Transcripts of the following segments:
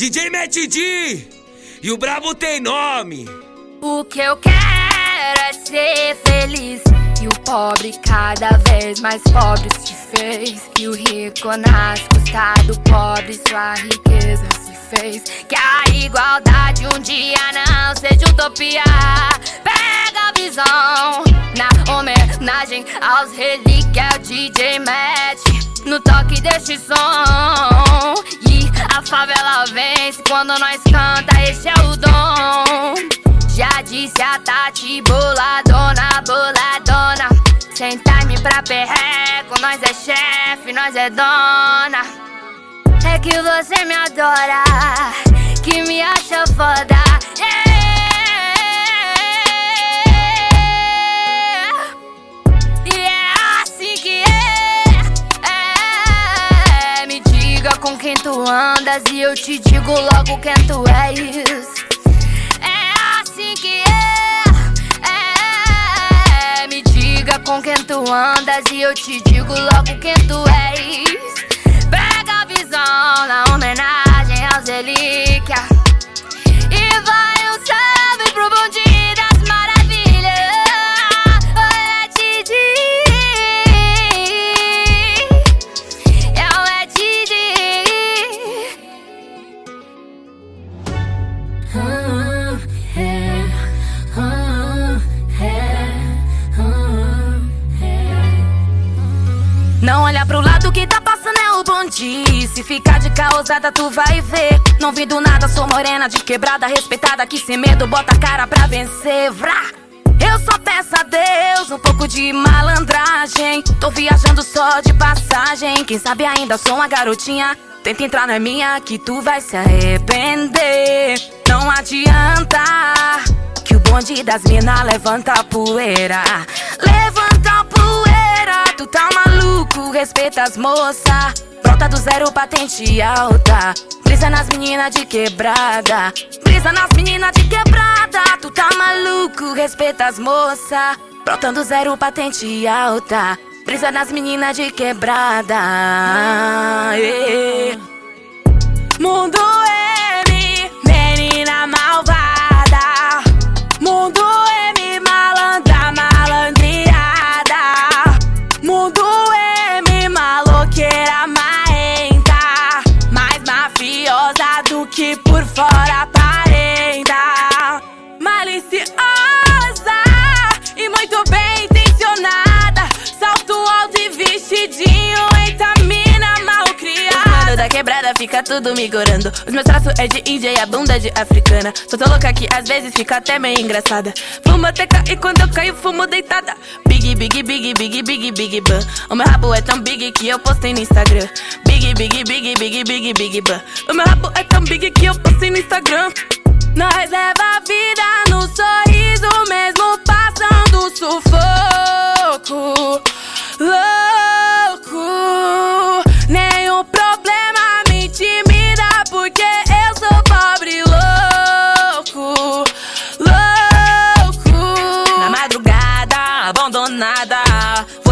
DJ Matt D e o brabo tem nome. O que eu quero é ser feliz. E o pobre cada vez mais pobre se fez. E o rico nas custas do pobre, sua riqueza se fez. Que a igualdade um dia não seja utopia. Pega a visão na homenagem aos relíquias DJ Matt. No toque deste som. A favela vence quando nós canta, esse é o dom. Já disse a Tati, boladona, boladona. Sem time pra perreco, nós é chefe, nós é dona. É que você me adora, que me acha foda. Tu andas e eu te digo logo quem tu és. É assim que é. é. Me diga com quem tu andas e eu te digo logo quem tu és. Que tá passando é o bonde. Se ficar de causada, tu vai ver. Não vi do nada, sou morena de quebrada, respeitada. Que sem medo bota a cara pra vencer. Vrá! Eu só peço a Deus um pouco de malandragem. Tô viajando só de passagem. Quem sabe ainda sou uma garotinha. Tenta entrar na minha que tu vai se arrepender. Não adianta que o bonde das mina levanta a poeira. Levanta a poeira, tu tá maluco, respeita as moça. Brota do zero, patente alta. Brisa nas meninas de quebrada. Brisa nas meninas de quebrada. Tu tá maluco, respeita as moça. Brota do zero, patente alta. Brisa nas meninas de quebrada. Yeah. Mundo M, fica tudo me gorando. Os meus traços é de índia e a bunda de africana. Sou tão louca que às vezes fica até meio engraçada. Fumo teca e quando eu caio, fumo deitada. Big, big, big, big, big, big ban. O meu rabo é tão big que eu postei no Instagram. Big, big, big, big, big, big ban. O meu rabo é tão big que eu postei no Instagram. Nós leva a vida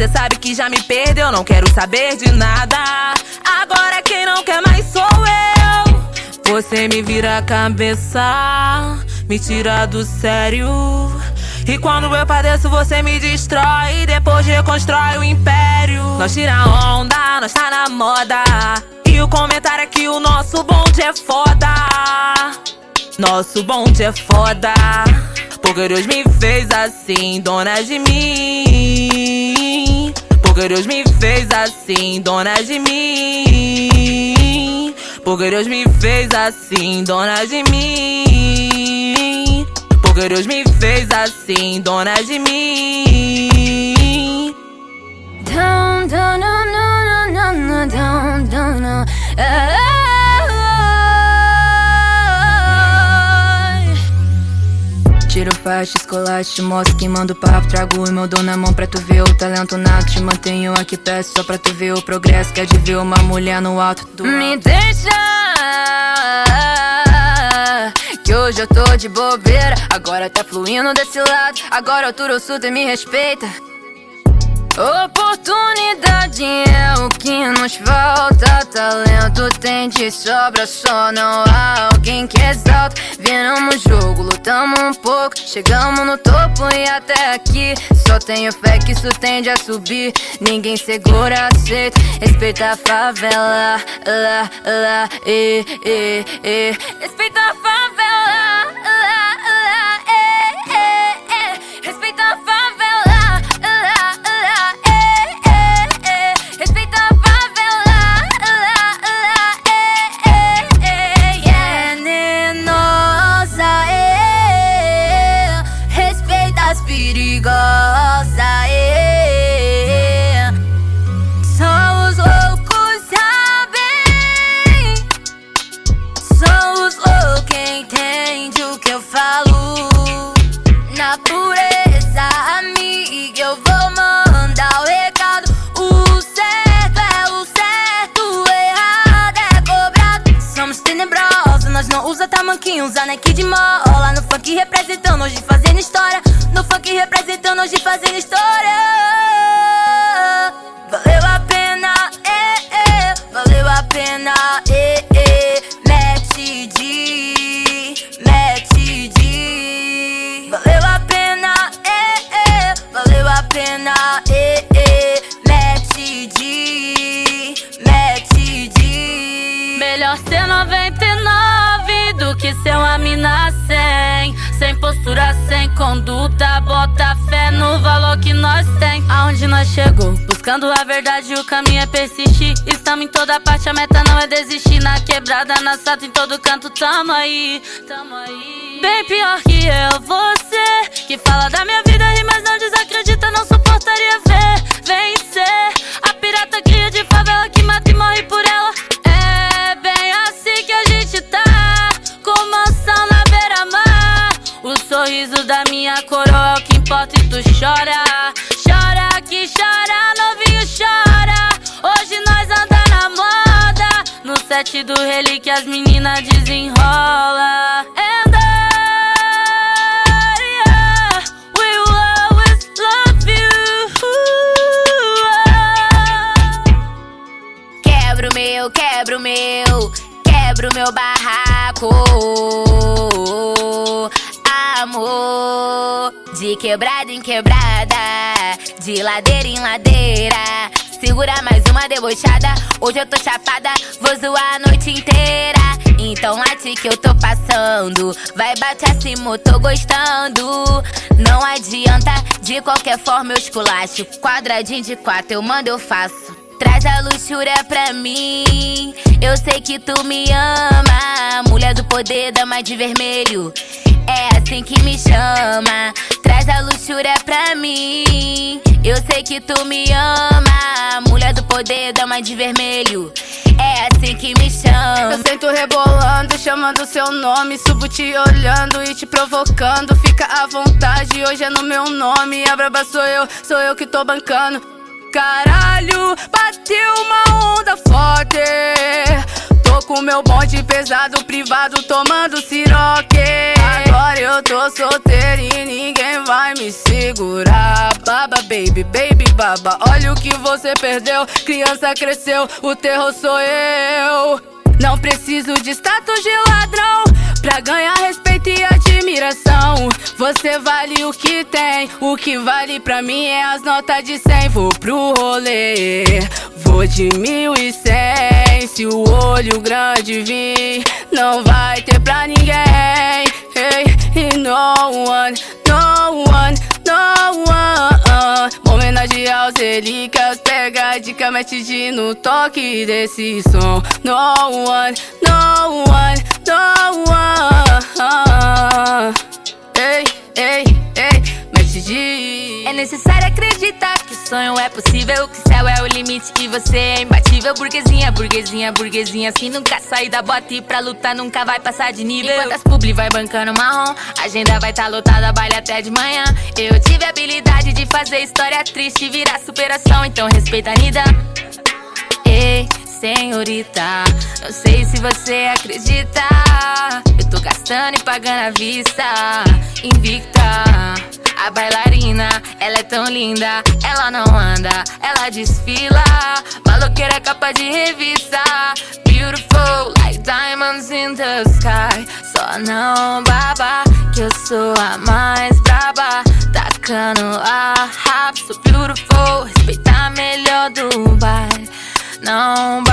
Você sabe que já me perdeu, não quero saber de nada. Agora quem não quer mais sou eu. Você me vira a cabeça, me tira do sério. E quando eu padeço, você me destrói. Depois reconstrói o império. Nós tira onda, nós tá na moda. E o comentário é que o nosso bonde é foda. Nosso bonde é foda. Porque Deus me fez assim, dona de mim. Porque Deus me fez assim, dona de mim. Porque Deus me fez assim, dona de mim. Porque Deus me fez assim, dona de mim. Down, down, no, no, no, no, down, down, Tiro faixa, escolaste, mostro que mando papo. Trago o meu dom na mão pra tu ver o talento nato Te mantenho aqui perto só pra tu ver o progresso. Quer de ver uma mulher no alto do Me deixa Que hoje eu tô de bobeira. Agora tá fluindo desse lado. Agora altura o sul e me respeita Oportunidade é o que nos falta. Talento tem de sobra, só não há alguém que exalta. Viramos o jogo, lutamos um pouco. Chegamos no topo e até aqui. Só tenho fé que isso tende a subir. Ninguém segura, aceita. Respeita a favela, lá, lá, e, e, e. Respeita a favela, lá, lá, Nós não usa tamanquinho, usa neck de mola. No funk representando, hoje fazendo história. No funk representando, hoje fazendo história. Valeu a pena, é. Valeu a pena, é, conduta. Bota fé no valor que nós tem. Aonde nós chegou? Buscando a verdade, o caminho é persistir. Estamos em toda parte, a meta não é desistir. Na quebrada, na sata, em todo canto, tamo aí. Tamo aí. Bem pior que eu, você. Que fala da minha vida, mas não desacredita. Não suportaria sorriso da minha coroa é o que importa e tu chora. Chora que chora, novinho chora. Hoje nós anda na moda. No set do relíquia as meninas desenrola. And I, yeah, we always love you. Quebra o meu, quebra o meu, quebra o meu barraco. De quebrada em quebrada, de ladeira em ladeira. Segura mais uma debochada. Hoje eu tô chapada, vou zoar a noite inteira. Então late que eu tô passando. Vai bater acima, tô gostando. Não adianta, de qualquer forma eu esculacho. Quadradinho de quatro, eu mando, eu faço. Traz a luxúria pra mim. Eu sei que tu me ama. Mulher do poder, dama de vermelho. É assim que me chama. Pra mim. Eu sei que tu me ama. Mulher do poder, dama de vermelho. É assim que me chama. Eu sento rebolando, chamando seu nome. Subo te olhando e te provocando. Fica à vontade, hoje é no meu nome. A braba sou eu, sou eu que tô bancando. Caralho, bateu uma onda forte. Tô com meu bonde pesado, privado, tomando siroque. Eu tô solteiro e ninguém vai me segurar. Baba, baby, baby, baba. Olha o que você perdeu. Criança cresceu, o terror sou eu. Não preciso de status de ladrão pra ganhar respeito e admiração. Você vale o que tem, o que vale pra mim é as notas de cem. Vou pro rolê, vou de mil e cem. Se o olho grande vir, não vai ter pra ninguém. E no one, no one, no one. Homenagem aos relíquias, pega a dica, mete de no toque desse som. No one, no one, no one. Ei, ei, ei, de. É necessário acreditar que o sonho é possível, que o céu é o limite e você é imbatível. Burguesinha, burguesinha, burguesinha. Se nunca sair da bota e pra lutar nunca vai passar de nível. Enquanto as publi vai bancando marrom, a agenda vai tá lotada, baile até de manhã. Eu tive a habilidade de fazer história triste virar superação, então respeita a Nida. Ei, senhorita, não sei se você acredita. Eu tô gastando e pagando à vista, invicta. A bailarina, ela é tão linda, ela não anda, ela desfila. Maloqueira é capa de revista. Beautiful, like diamonds in the sky. Só não baba, que eu sou a mais braba. Tacando a rap, sou beautiful. Respeitar melhor do bairro. Não